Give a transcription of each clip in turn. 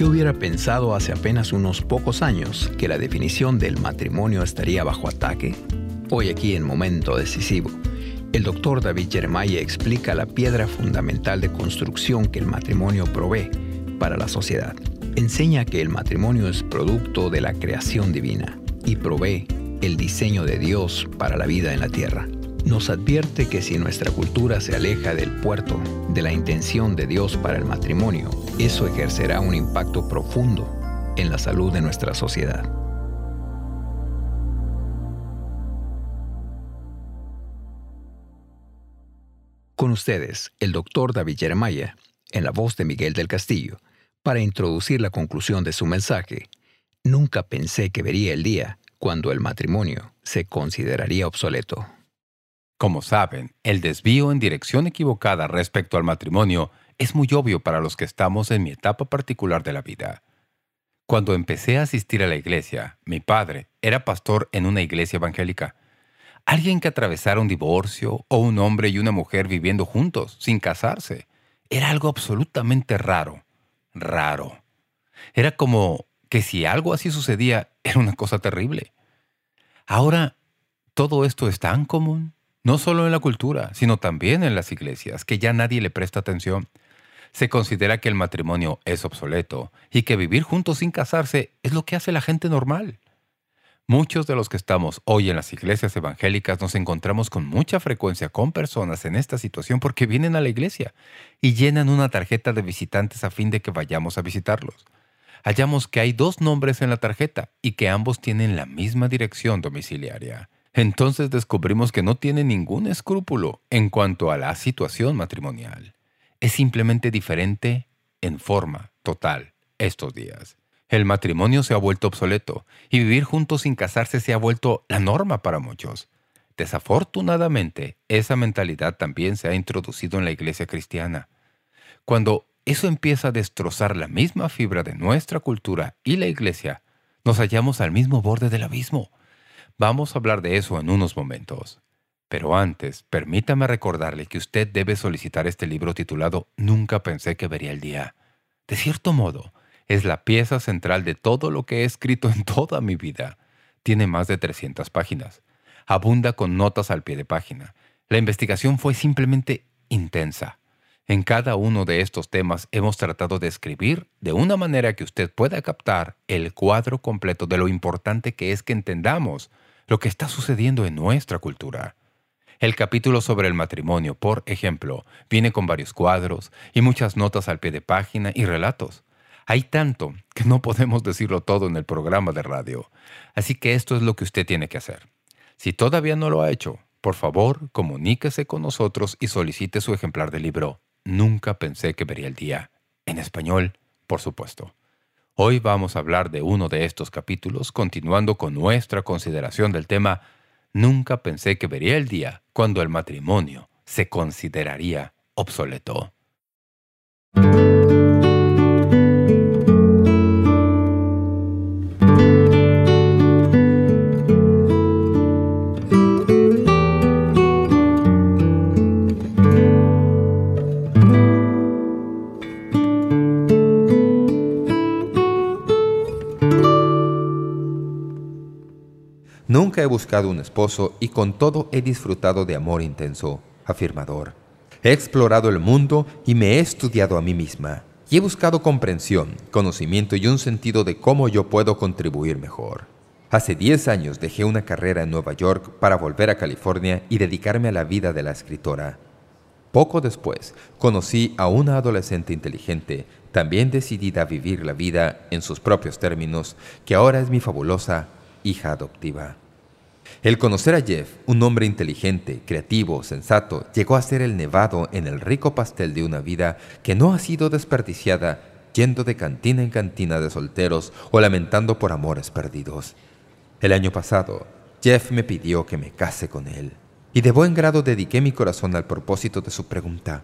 ¿Qué hubiera pensado hace apenas unos pocos años que la definición del matrimonio estaría bajo ataque? Hoy aquí en Momento Decisivo, el doctor David Jeremiah explica la piedra fundamental de construcción que el matrimonio provee para la sociedad. Enseña que el matrimonio es producto de la creación divina y provee el diseño de Dios para la vida en la tierra. Nos advierte que si nuestra cultura se aleja del puerto de la intención de Dios para el matrimonio, eso ejercerá un impacto profundo en la salud de nuestra sociedad. Con ustedes, el doctor David Jeremiah, en la voz de Miguel del Castillo, para introducir la conclusión de su mensaje. Nunca pensé que vería el día cuando el matrimonio se consideraría obsoleto. Como saben, el desvío en dirección equivocada respecto al matrimonio es muy obvio para los que estamos en mi etapa particular de la vida. Cuando empecé a asistir a la iglesia, mi padre era pastor en una iglesia evangélica. Alguien que atravesara un divorcio o un hombre y una mujer viviendo juntos, sin casarse, era algo absolutamente raro. Raro. Era como que si algo así sucedía, era una cosa terrible. Ahora, todo esto es tan común, no solo en la cultura, sino también en las iglesias, que ya nadie le presta atención. Se considera que el matrimonio es obsoleto y que vivir juntos sin casarse es lo que hace la gente normal. Muchos de los que estamos hoy en las iglesias evangélicas nos encontramos con mucha frecuencia con personas en esta situación porque vienen a la iglesia y llenan una tarjeta de visitantes a fin de que vayamos a visitarlos. Hallamos que hay dos nombres en la tarjeta y que ambos tienen la misma dirección domiciliaria. Entonces descubrimos que no tienen ningún escrúpulo en cuanto a la situación matrimonial es simplemente diferente en forma total estos días. El matrimonio se ha vuelto obsoleto y vivir juntos sin casarse se ha vuelto la norma para muchos. Desafortunadamente, esa mentalidad también se ha introducido en la iglesia cristiana. Cuando eso empieza a destrozar la misma fibra de nuestra cultura y la iglesia, nos hallamos al mismo borde del abismo. Vamos a hablar de eso en unos momentos. Pero antes, permítame recordarle que usted debe solicitar este libro titulado Nunca pensé que vería el día. De cierto modo, es la pieza central de todo lo que he escrito en toda mi vida. Tiene más de 300 páginas. Abunda con notas al pie de página. La investigación fue simplemente intensa. En cada uno de estos temas hemos tratado de escribir de una manera que usted pueda captar el cuadro completo de lo importante que es que entendamos lo que está sucediendo en nuestra cultura. El capítulo sobre el matrimonio, por ejemplo, viene con varios cuadros y muchas notas al pie de página y relatos. Hay tanto que no podemos decirlo todo en el programa de radio. Así que esto es lo que usted tiene que hacer. Si todavía no lo ha hecho, por favor, comuníquese con nosotros y solicite su ejemplar del libro Nunca pensé que vería el día. En español, por supuesto. Hoy vamos a hablar de uno de estos capítulos, continuando con nuestra consideración del tema Nunca pensé que vería el día cuando el matrimonio se consideraría obsoleto. Nunca he buscado un esposo y con todo he disfrutado de amor intenso, afirmador. He explorado el mundo y me he estudiado a mí misma. Y he buscado comprensión, conocimiento y un sentido de cómo yo puedo contribuir mejor. Hace 10 años dejé una carrera en Nueva York para volver a California y dedicarme a la vida de la escritora. Poco después, conocí a una adolescente inteligente, también decidida a vivir la vida en sus propios términos, que ahora es mi fabulosa hija adoptiva. El conocer a Jeff, un hombre inteligente, creativo, sensato, llegó a ser el nevado en el rico pastel de una vida que no ha sido desperdiciada yendo de cantina en cantina de solteros o lamentando por amores perdidos. El año pasado, Jeff me pidió que me case con él, y de buen grado dediqué mi corazón al propósito de su pregunta.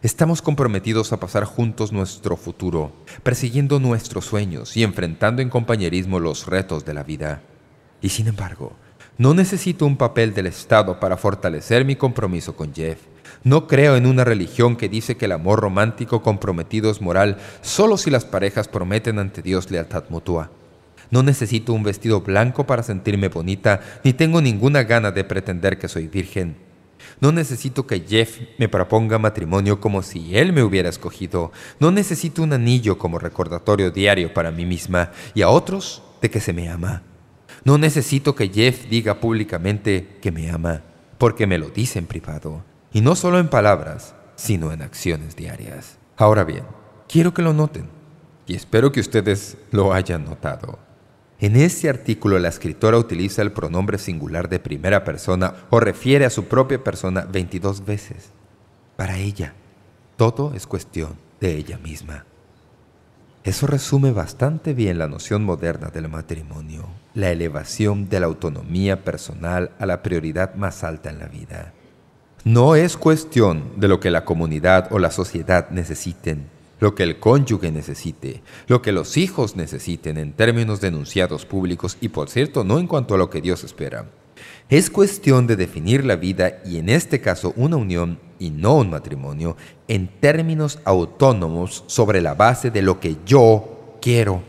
Estamos comprometidos a pasar juntos nuestro futuro, persiguiendo nuestros sueños y enfrentando en compañerismo los retos de la vida. Y sin embargo, No necesito un papel del Estado para fortalecer mi compromiso con Jeff. No creo en una religión que dice que el amor romántico comprometido es moral solo si las parejas prometen ante Dios lealtad mutua. No necesito un vestido blanco para sentirme bonita, ni tengo ninguna gana de pretender que soy virgen. No necesito que Jeff me proponga matrimonio como si él me hubiera escogido. No necesito un anillo como recordatorio diario para mí misma y a otros de que se me ama. No necesito que Jeff diga públicamente que me ama, porque me lo dice en privado. Y no solo en palabras, sino en acciones diarias. Ahora bien, quiero que lo noten, y espero que ustedes lo hayan notado. En este artículo la escritora utiliza el pronombre singular de primera persona o refiere a su propia persona 22 veces. Para ella, todo es cuestión de ella misma. Eso resume bastante bien la noción moderna del matrimonio, la elevación de la autonomía personal a la prioridad más alta en la vida. No es cuestión de lo que la comunidad o la sociedad necesiten, lo que el cónyuge necesite, lo que los hijos necesiten en términos denunciados públicos y, por cierto, no en cuanto a lo que Dios espera. Es cuestión de definir la vida y, en este caso, una unión y no un matrimonio, en términos autónomos sobre la base de lo que yo quiero.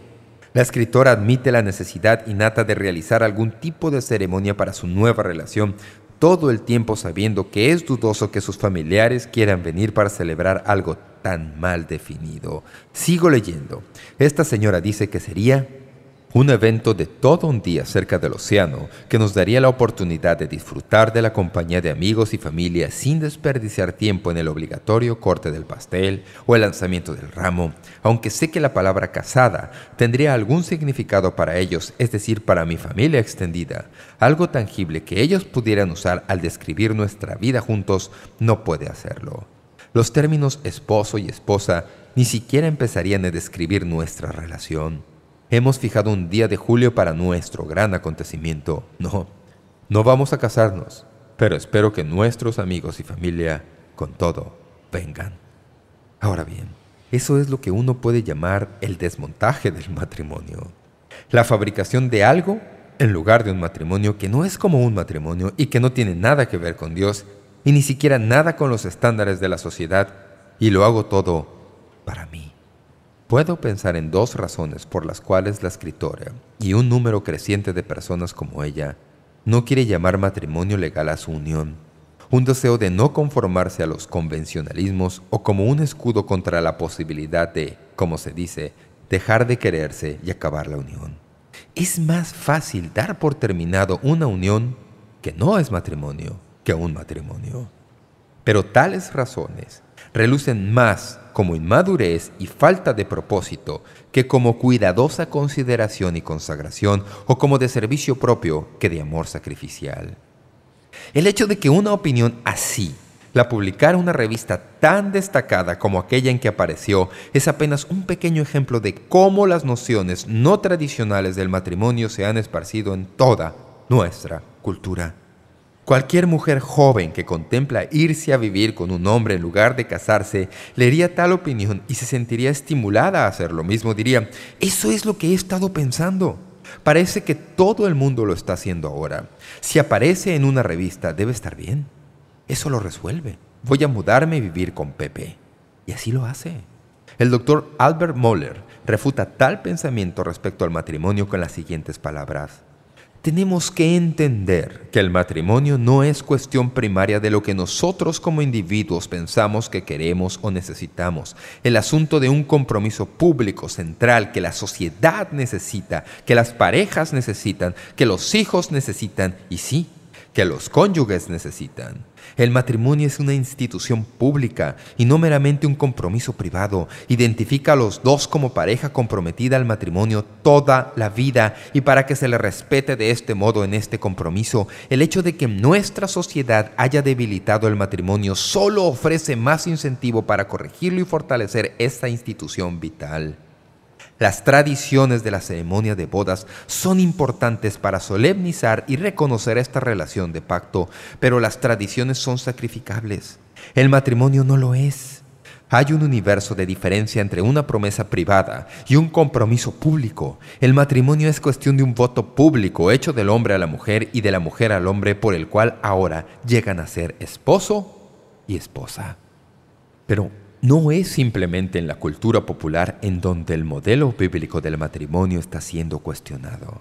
La escritora admite la necesidad innata de realizar algún tipo de ceremonia para su nueva relación, todo el tiempo sabiendo que es dudoso que sus familiares quieran venir para celebrar algo tan mal definido. Sigo leyendo. Esta señora dice que sería un evento de todo un día cerca del océano que nos daría la oportunidad de disfrutar de la compañía de amigos y familia sin desperdiciar tiempo en el obligatorio corte del pastel o el lanzamiento del ramo, aunque sé que la palabra casada tendría algún significado para ellos, es decir, para mi familia extendida. Algo tangible que ellos pudieran usar al describir nuestra vida juntos no puede hacerlo. Los términos esposo y esposa ni siquiera empezarían a describir nuestra relación. Hemos fijado un día de julio para nuestro gran acontecimiento. No, no vamos a casarnos, pero espero que nuestros amigos y familia, con todo, vengan. Ahora bien, eso es lo que uno puede llamar el desmontaje del matrimonio. La fabricación de algo en lugar de un matrimonio que no es como un matrimonio y que no tiene nada que ver con Dios y ni siquiera nada con los estándares de la sociedad, y lo hago todo para mí. Puedo pensar en dos razones por las cuales la escritora y un número creciente de personas como ella no quiere llamar matrimonio legal a su unión, un deseo de no conformarse a los convencionalismos o como un escudo contra la posibilidad de, como se dice, dejar de quererse y acabar la unión. Es más fácil dar por terminado una unión que no es matrimonio que un matrimonio. Pero tales razones relucen más como inmadurez y falta de propósito que como cuidadosa consideración y consagración o como de servicio propio que de amor sacrificial. El hecho de que una opinión así la publicara una revista tan destacada como aquella en que apareció es apenas un pequeño ejemplo de cómo las nociones no tradicionales del matrimonio se han esparcido en toda nuestra cultura. Cualquier mujer joven que contempla irse a vivir con un hombre en lugar de casarse leería tal opinión y se sentiría estimulada a hacer lo mismo. Diría, eso es lo que he estado pensando. Parece que todo el mundo lo está haciendo ahora. Si aparece en una revista, debe estar bien. Eso lo resuelve. Voy a mudarme y vivir con Pepe. Y así lo hace. El doctor Albert Moller refuta tal pensamiento respecto al matrimonio con las siguientes palabras. Tenemos que entender que el matrimonio no es cuestión primaria de lo que nosotros como individuos pensamos que queremos o necesitamos. El asunto de un compromiso público central que la sociedad necesita, que las parejas necesitan, que los hijos necesitan y sí, que los cónyuges necesitan. El matrimonio es una institución pública y no meramente un compromiso privado. Identifica a los dos como pareja comprometida al matrimonio toda la vida y para que se le respete de este modo en este compromiso, el hecho de que nuestra sociedad haya debilitado el matrimonio solo ofrece más incentivo para corregirlo y fortalecer esta institución vital. Las tradiciones de la ceremonia de bodas son importantes para solemnizar y reconocer esta relación de pacto, pero las tradiciones son sacrificables. El matrimonio no lo es. Hay un universo de diferencia entre una promesa privada y un compromiso público. El matrimonio es cuestión de un voto público hecho del hombre a la mujer y de la mujer al hombre por el cual ahora llegan a ser esposo y esposa. Pero no es simplemente en la cultura popular en donde el modelo bíblico del matrimonio está siendo cuestionado.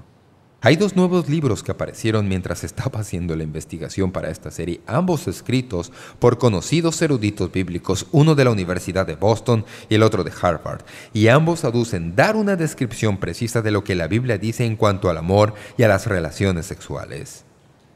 Hay dos nuevos libros que aparecieron mientras estaba haciendo la investigación para esta serie, ambos escritos por conocidos eruditos bíblicos, uno de la Universidad de Boston y el otro de Harvard, y ambos aducen dar una descripción precisa de lo que la Biblia dice en cuanto al amor y a las relaciones sexuales.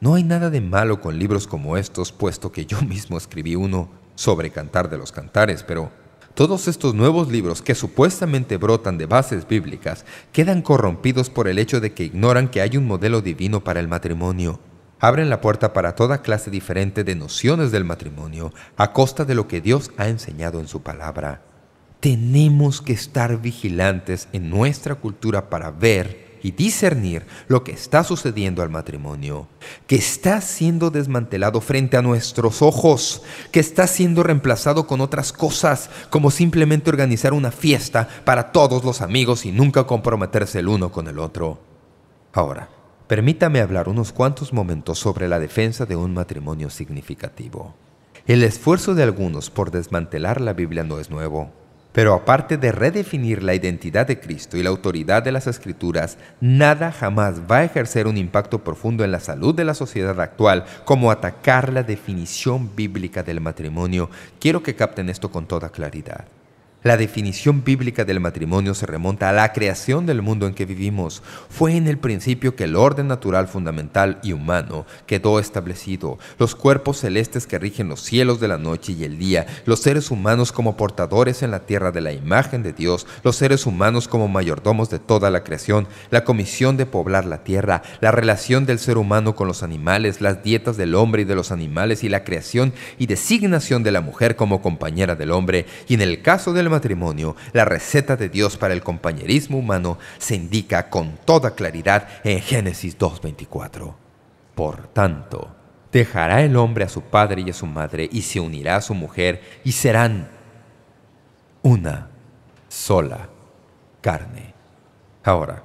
No hay nada de malo con libros como estos, puesto que yo mismo escribí uno sobre Cantar de los Cantares, pero todos estos nuevos libros que supuestamente brotan de bases bíblicas quedan corrompidos por el hecho de que ignoran que hay un modelo divino para el matrimonio. Abren la puerta para toda clase diferente de nociones del matrimonio a costa de lo que Dios ha enseñado en su palabra. Tenemos que estar vigilantes en nuestra cultura para ver y discernir lo que está sucediendo al matrimonio, que está siendo desmantelado frente a nuestros ojos, que está siendo reemplazado con otras cosas, como simplemente organizar una fiesta para todos los amigos y nunca comprometerse el uno con el otro. Ahora, permítame hablar unos cuantos momentos sobre la defensa de un matrimonio significativo. El esfuerzo de algunos por desmantelar la Biblia no es nuevo. Pero aparte de redefinir la identidad de Cristo y la autoridad de las Escrituras, nada jamás va a ejercer un impacto profundo en la salud de la sociedad actual como atacar la definición bíblica del matrimonio. Quiero que capten esto con toda claridad. La definición bíblica del matrimonio se remonta a la creación del mundo en que vivimos. Fue en el principio que el orden natural fundamental y humano quedó establecido. Los cuerpos celestes que rigen los cielos de la noche y el día, los seres humanos como portadores en la tierra de la imagen de Dios, los seres humanos como mayordomos de toda la creación, la comisión de poblar la tierra, la relación del ser humano con los animales, las dietas del hombre y de los animales y la creación y designación de la mujer como compañera del hombre y en el caso matrimonio, la receta de Dios para el compañerismo humano se indica con toda claridad en Génesis 2.24. Por tanto, dejará el hombre a su padre y a su madre y se unirá a su mujer y serán una sola carne. Ahora,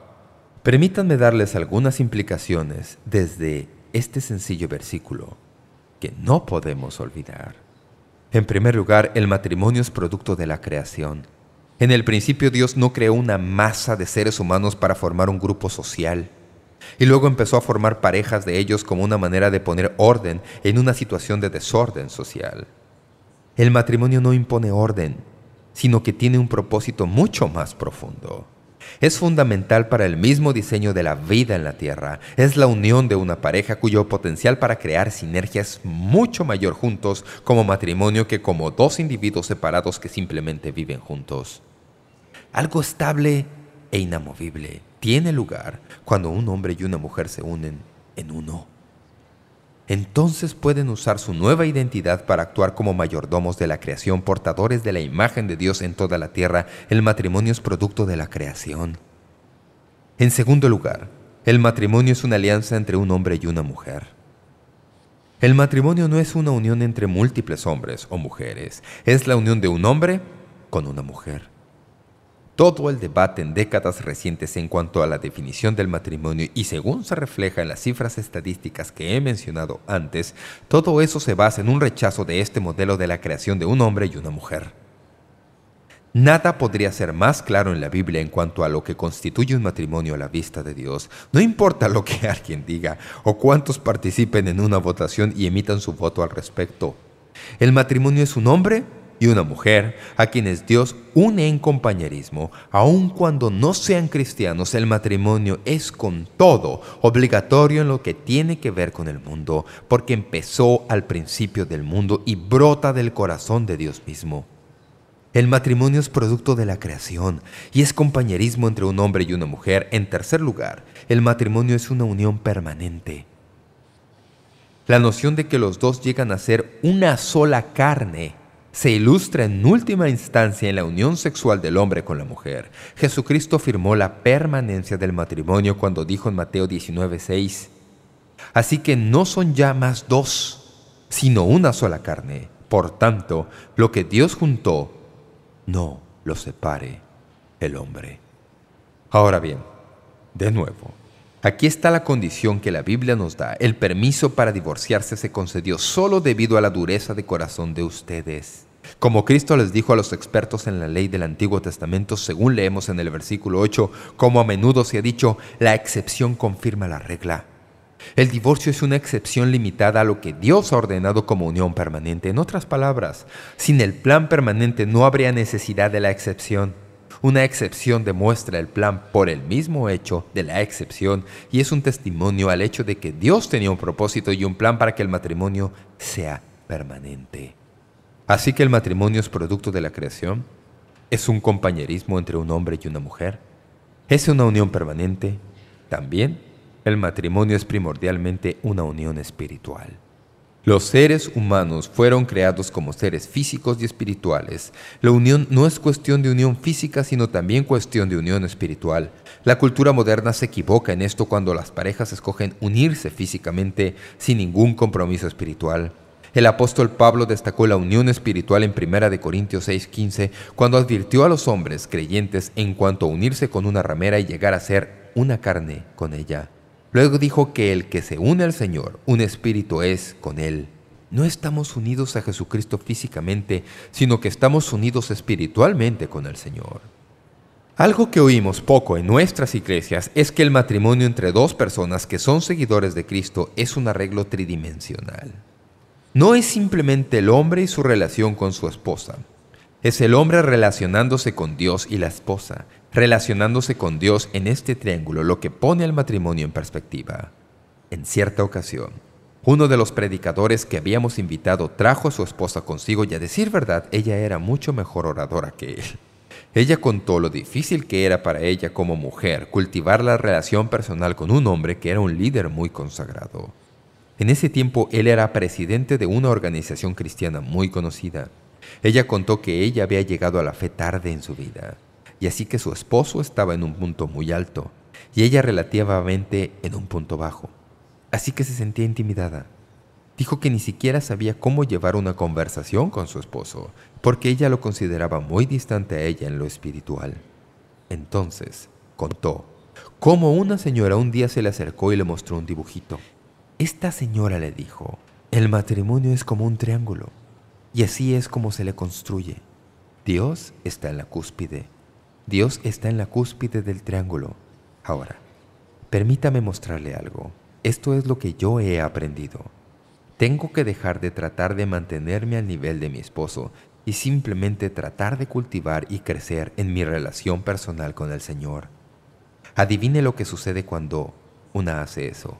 permítanme darles algunas implicaciones desde este sencillo versículo que no podemos olvidar. En primer lugar, el matrimonio es producto de la creación. En el principio Dios no creó una masa de seres humanos para formar un grupo social. Y luego empezó a formar parejas de ellos como una manera de poner orden en una situación de desorden social. El matrimonio no impone orden, sino que tiene un propósito mucho más profundo. Es fundamental para el mismo diseño de la vida en la Tierra. Es la unión de una pareja cuyo potencial para crear sinergia es mucho mayor juntos como matrimonio que como dos individuos separados que simplemente viven juntos. Algo estable e inamovible tiene lugar cuando un hombre y una mujer se unen en uno entonces pueden usar su nueva identidad para actuar como mayordomos de la creación, portadores de la imagen de Dios en toda la tierra. El matrimonio es producto de la creación. En segundo lugar, el matrimonio es una alianza entre un hombre y una mujer. El matrimonio no es una unión entre múltiples hombres o mujeres, es la unión de un hombre con una mujer. Todo el debate en décadas recientes en cuanto a la definición del matrimonio y según se refleja en las cifras estadísticas que he mencionado antes, todo eso se basa en un rechazo de este modelo de la creación de un hombre y una mujer. Nada podría ser más claro en la Biblia en cuanto a lo que constituye un matrimonio a la vista de Dios. No importa lo que alguien diga o cuántos participen en una votación y emitan su voto al respecto. El matrimonio es un hombre y una mujer a quienes Dios une en compañerismo, aun cuando no sean cristianos, el matrimonio es con todo obligatorio en lo que tiene que ver con el mundo, porque empezó al principio del mundo y brota del corazón de Dios mismo. El matrimonio es producto de la creación y es compañerismo entre un hombre y una mujer. En tercer lugar, el matrimonio es una unión permanente. La noción de que los dos llegan a ser una sola carne se ilustra en última instancia en la unión sexual del hombre con la mujer. Jesucristo firmó la permanencia del matrimonio cuando dijo en Mateo 19:6, Así que no son ya más dos, sino una sola carne. Por tanto, lo que Dios juntó, no los separe el hombre. Ahora bien, de nuevo, aquí está la condición que la Biblia nos da. El permiso para divorciarse se concedió solo debido a la dureza de corazón de ustedes. Como Cristo les dijo a los expertos en la ley del Antiguo Testamento, según leemos en el versículo 8, como a menudo se ha dicho, la excepción confirma la regla. El divorcio es una excepción limitada a lo que Dios ha ordenado como unión permanente. En otras palabras, sin el plan permanente no habría necesidad de la excepción. Una excepción demuestra el plan por el mismo hecho de la excepción y es un testimonio al hecho de que Dios tenía un propósito y un plan para que el matrimonio sea permanente. Así que el matrimonio es producto de la creación, es un compañerismo entre un hombre y una mujer, es una unión permanente, también el matrimonio es primordialmente una unión espiritual. Los seres humanos fueron creados como seres físicos y espirituales. La unión no es cuestión de unión física, sino también cuestión de unión espiritual. La cultura moderna se equivoca en esto cuando las parejas escogen unirse físicamente sin ningún compromiso espiritual. El apóstol Pablo destacó la unión espiritual en 1 Corintios 6.15 cuando advirtió a los hombres creyentes en cuanto a unirse con una ramera y llegar a ser una carne con ella. Luego dijo que el que se une al Señor, un espíritu es con Él. No estamos unidos a Jesucristo físicamente, sino que estamos unidos espiritualmente con el Señor. Algo que oímos poco en nuestras iglesias es que el matrimonio entre dos personas que son seguidores de Cristo es un arreglo tridimensional. No es simplemente el hombre y su relación con su esposa. Es el hombre relacionándose con Dios y la esposa, relacionándose con Dios en este triángulo, lo que pone al matrimonio en perspectiva. En cierta ocasión, uno de los predicadores que habíamos invitado trajo a su esposa consigo y a decir verdad, ella era mucho mejor oradora que él. Ella contó lo difícil que era para ella como mujer cultivar la relación personal con un hombre que era un líder muy consagrado. En ese tiempo él era presidente de una organización cristiana muy conocida. Ella contó que ella había llegado a la fe tarde en su vida y así que su esposo estaba en un punto muy alto y ella relativamente en un punto bajo. Así que se sentía intimidada. Dijo que ni siquiera sabía cómo llevar una conversación con su esposo, porque ella lo consideraba muy distante a ella en lo espiritual. Entonces, contó cómo una señora un día se le acercó y le mostró un dibujito. Esta señora le dijo, el matrimonio es como un triángulo, y así es como se le construye. Dios está en la cúspide Dios está en la cúspide del triángulo. Ahora, permítame mostrarle algo. Esto es lo que yo he aprendido. Tengo que dejar de tratar de mantenerme al nivel de mi esposo y simplemente tratar de cultivar y crecer en mi relación personal con el Señor. Adivine lo que sucede cuando una hace eso.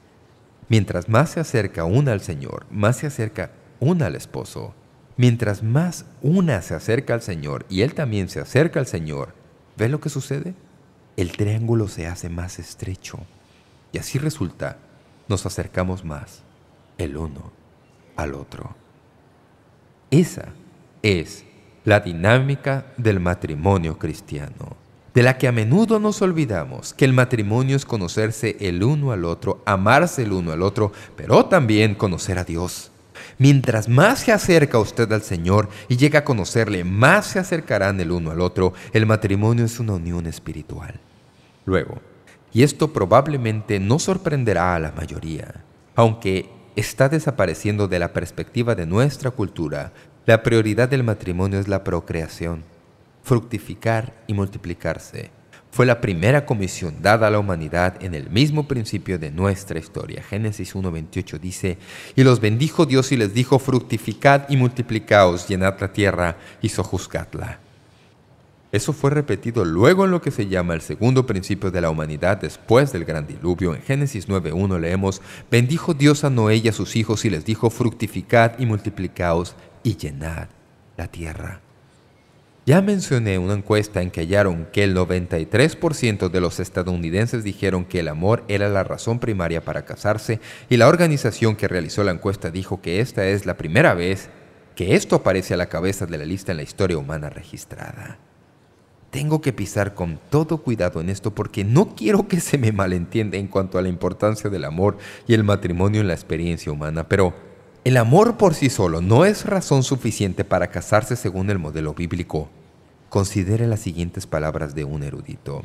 Mientras más se acerca una al Señor, más se acerca una al esposo. Mientras más una se acerca al Señor y él también se acerca al Señor, ¿Ves lo que sucede? El triángulo se hace más estrecho y así resulta, nos acercamos más el uno al otro. Esa es la dinámica del matrimonio cristiano, de la que a menudo nos olvidamos, que el matrimonio es conocerse el uno al otro, amarse el uno al otro, pero también conocer a Dios. Mientras más se acerca usted al Señor y llega a conocerle, más se acercarán el uno al otro. El matrimonio es una unión espiritual. Luego, y esto probablemente no sorprenderá a la mayoría, aunque está desapareciendo de la perspectiva de nuestra cultura, la prioridad del matrimonio es la procreación, fructificar y multiplicarse fue la primera comisión dada a la humanidad en el mismo principio de nuestra historia. Génesis 1.28 dice, Y los bendijo Dios y les dijo, fructificad y multiplicaos, llenad la tierra y sojuzgadla. Eso fue repetido luego en lo que se llama el segundo principio de la humanidad después del gran diluvio. En Génesis 9.1 leemos, Bendijo Dios a Noé y a sus hijos y les dijo, fructificad y multiplicaos y llenad la tierra. Ya mencioné una encuesta en que hallaron que el 93% de los estadounidenses dijeron que el amor era la razón primaria para casarse y la organización que realizó la encuesta dijo que esta es la primera vez que esto aparece a la cabeza de la lista en la historia humana registrada. Tengo que pisar con todo cuidado en esto porque no quiero que se me malentienda en cuanto a la importancia del amor y el matrimonio en la experiencia humana, pero el amor por sí solo no es razón suficiente para casarse según el modelo bíblico. considere las siguientes palabras de un erudito.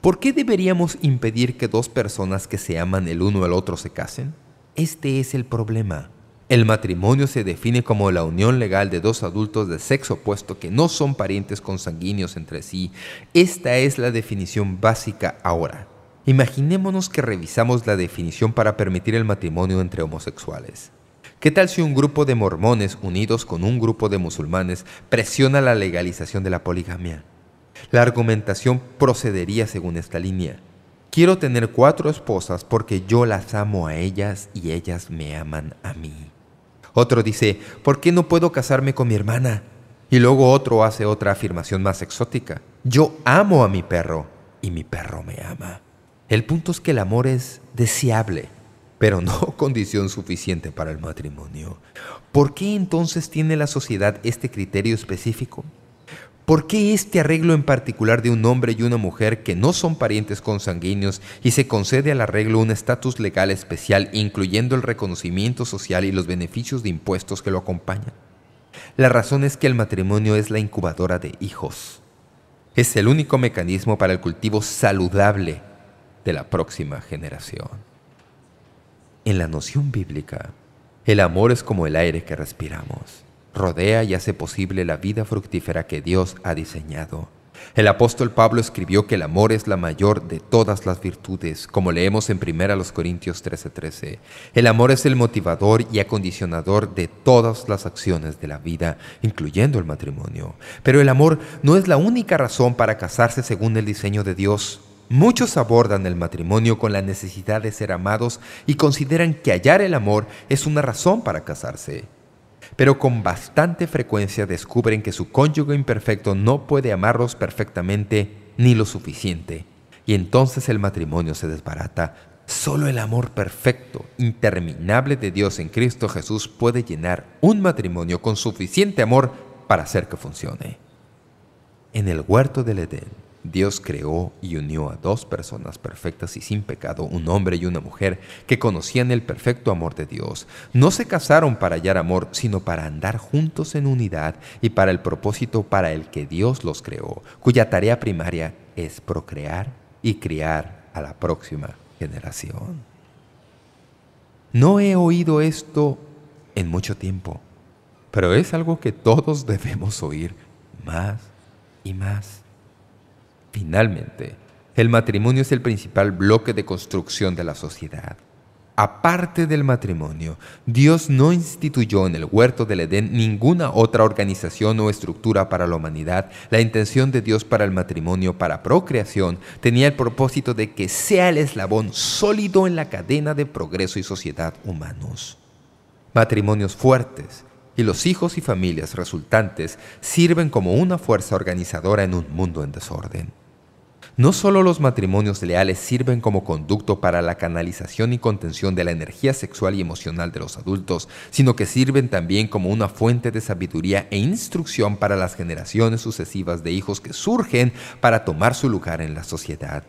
¿Por qué deberíamos impedir que dos personas que se aman el uno al otro se casen? Este es el problema. El matrimonio se define como la unión legal de dos adultos de sexo opuesto que no son parientes consanguíneos entre sí. Esta es la definición básica ahora. Imaginémonos que revisamos la definición para permitir el matrimonio entre homosexuales. ¿Qué tal si un grupo de mormones unidos con un grupo de musulmanes presiona la legalización de la poligamia? La argumentación procedería según esta línea. Quiero tener cuatro esposas porque yo las amo a ellas y ellas me aman a mí. Otro dice, ¿por qué no puedo casarme con mi hermana? Y luego otro hace otra afirmación más exótica. Yo amo a mi perro y mi perro me ama. El punto es que el amor es deseable, pero no condición suficiente para el matrimonio. ¿Por qué entonces tiene la sociedad este criterio específico? ¿Por qué este arreglo en particular de un hombre y una mujer que no son parientes consanguíneos y se concede al arreglo un estatus legal especial incluyendo el reconocimiento social y los beneficios de impuestos que lo acompañan? La razón es que el matrimonio es la incubadora de hijos. Es el único mecanismo para el cultivo saludable de la próxima generación. En la noción bíblica, el amor es como el aire que respiramos rodea y hace posible la vida fructífera que Dios ha diseñado. El apóstol Pablo escribió que el amor es la mayor de todas las virtudes, como leemos en 1 Corintios 13:13. El amor es el motivador y acondicionador de todas las acciones de la vida, incluyendo el matrimonio. Pero el amor no es la única razón para casarse según el diseño de Dios. Muchos abordan el matrimonio con la necesidad de ser amados y consideran que hallar el amor es una razón para casarse pero con bastante frecuencia descubren que su cónyuge imperfecto no puede amarlos perfectamente ni lo suficiente, y entonces el matrimonio se desbarata. Solo el amor perfecto, interminable de Dios en Cristo Jesús puede llenar un matrimonio con suficiente amor para hacer que funcione. En el huerto del Edén, Dios creó y unió a dos personas perfectas y sin pecado, un hombre y una mujer, que conocían el perfecto amor de Dios. No se casaron para hallar amor, sino para andar juntos en unidad y para el propósito para el que Dios los creó, cuya tarea primaria es procrear y criar a la próxima generación. No he oído esto en mucho tiempo, pero es algo que todos debemos oír más y más. Finalmente, el matrimonio es el principal bloque de construcción de la sociedad. Aparte del matrimonio, Dios no instituyó en el huerto del Edén ninguna otra organización o estructura para la humanidad. La intención de Dios para el matrimonio, para procreación, tenía el propósito de que sea el eslabón sólido en la cadena de progreso y sociedad humanos. Matrimonios fuertes y los hijos y familias resultantes sirven como una fuerza organizadora en un mundo en desorden. No solo los matrimonios leales sirven como conducto para la canalización y contención de la energía sexual y emocional de los adultos, sino que sirven también como una fuente de sabiduría e instrucción para las generaciones sucesivas de hijos que surgen para tomar su lugar en la sociedad.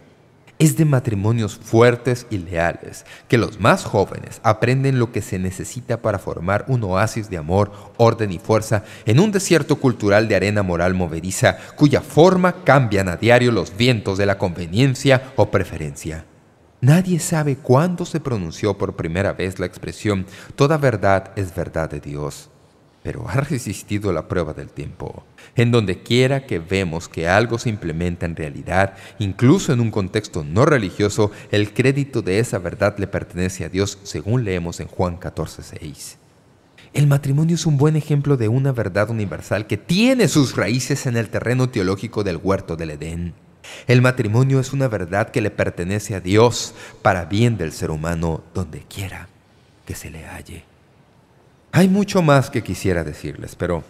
Es de matrimonios fuertes y leales que los más jóvenes aprenden lo que se necesita para formar un oasis de amor, orden y fuerza en un desierto cultural de arena moral movediza cuya forma cambian a diario los vientos de la conveniencia o preferencia. Nadie sabe cuándo se pronunció por primera vez la expresión «toda verdad es verdad de Dios» pero ha resistido la prueba del tiempo. En donde quiera que vemos que algo se implementa en realidad, incluso en un contexto no religioso, el crédito de esa verdad le pertenece a Dios, según leemos en Juan 14:6. El matrimonio es un buen ejemplo de una verdad universal que tiene sus raíces en el terreno teológico del huerto del Edén. El matrimonio es una verdad que le pertenece a Dios para bien del ser humano donde quiera que se le halle. Hay mucho más que quisiera decirles, pero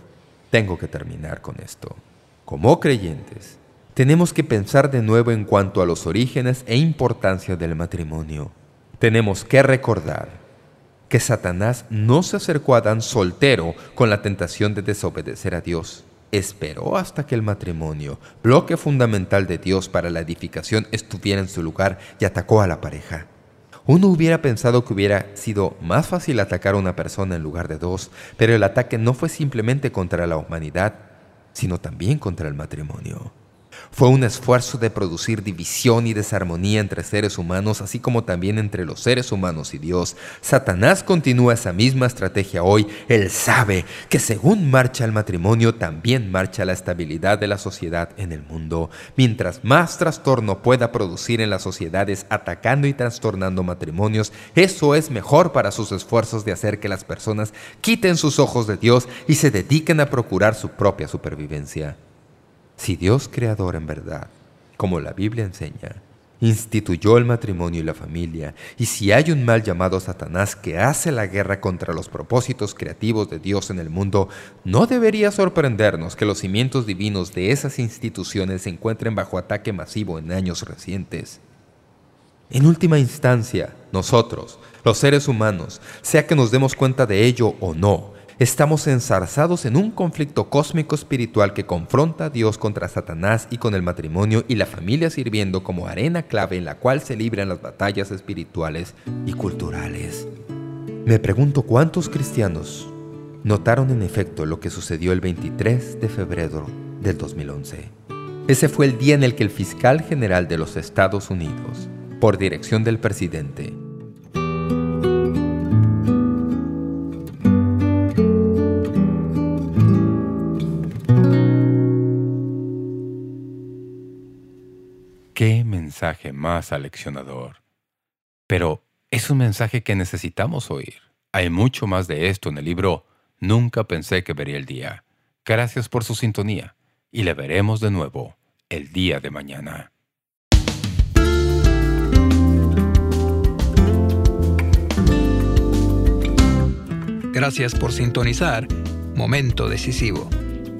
tengo que terminar con esto. Como creyentes, tenemos que pensar de nuevo en cuanto a los orígenes e importancia del matrimonio. Tenemos que recordar que Satanás no se acercó a Adán soltero con la tentación de desobedecer a Dios. Esperó hasta que el matrimonio, bloque fundamental de Dios para la edificación, estuviera en su lugar y atacó a la pareja. Uno hubiera pensado que hubiera sido más fácil atacar a una persona en lugar de dos, pero el ataque no fue simplemente contra la humanidad, sino también contra el matrimonio. Fue un esfuerzo de producir división y desarmonía entre seres humanos, así como también entre los seres humanos y Dios. Satanás continúa esa misma estrategia hoy. Él sabe que según marcha el matrimonio, también marcha la estabilidad de la sociedad en el mundo. Mientras más trastorno pueda producir en las sociedades atacando y trastornando matrimonios, eso es mejor para sus esfuerzos de hacer que las personas quiten sus ojos de Dios y se dediquen a procurar su propia supervivencia. Si Dios creador en verdad, como la Biblia enseña, instituyó el matrimonio y la familia, y si hay un mal llamado Satanás que hace la guerra contra los propósitos creativos de Dios en el mundo, no debería sorprendernos que los cimientos divinos de esas instituciones se encuentren bajo ataque masivo en años recientes. En última instancia, nosotros, los seres humanos, sea que nos demos cuenta de ello o no, Estamos ensarzados en un conflicto cósmico espiritual que confronta a Dios contra Satanás y con el matrimonio y la familia sirviendo como arena clave en la cual se libran las batallas espirituales y culturales. Me pregunto cuántos cristianos notaron en efecto lo que sucedió el 23 de febrero del 2011. Ese fue el día en el que el fiscal general de los Estados Unidos, por dirección del presidente, Qué mensaje más aleccionador. Pero es un mensaje que necesitamos oír. Hay mucho más de esto en el libro Nunca pensé que vería el día. Gracias por su sintonía y le veremos de nuevo el día de mañana. Gracias por sintonizar Momento Decisivo.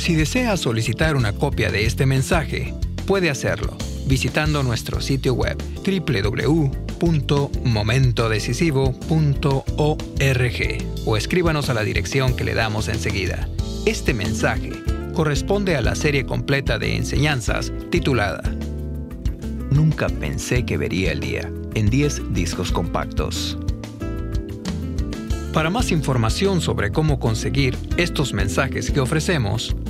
Si desea solicitar una copia de este mensaje, puede hacerlo visitando nuestro sitio web www.momentodecisivo.org o escríbanos a la dirección que le damos enseguida. Este mensaje corresponde a la serie completa de enseñanzas titulada Nunca pensé que vería el día en 10 discos compactos. Para más información sobre cómo conseguir estos mensajes que ofrecemos,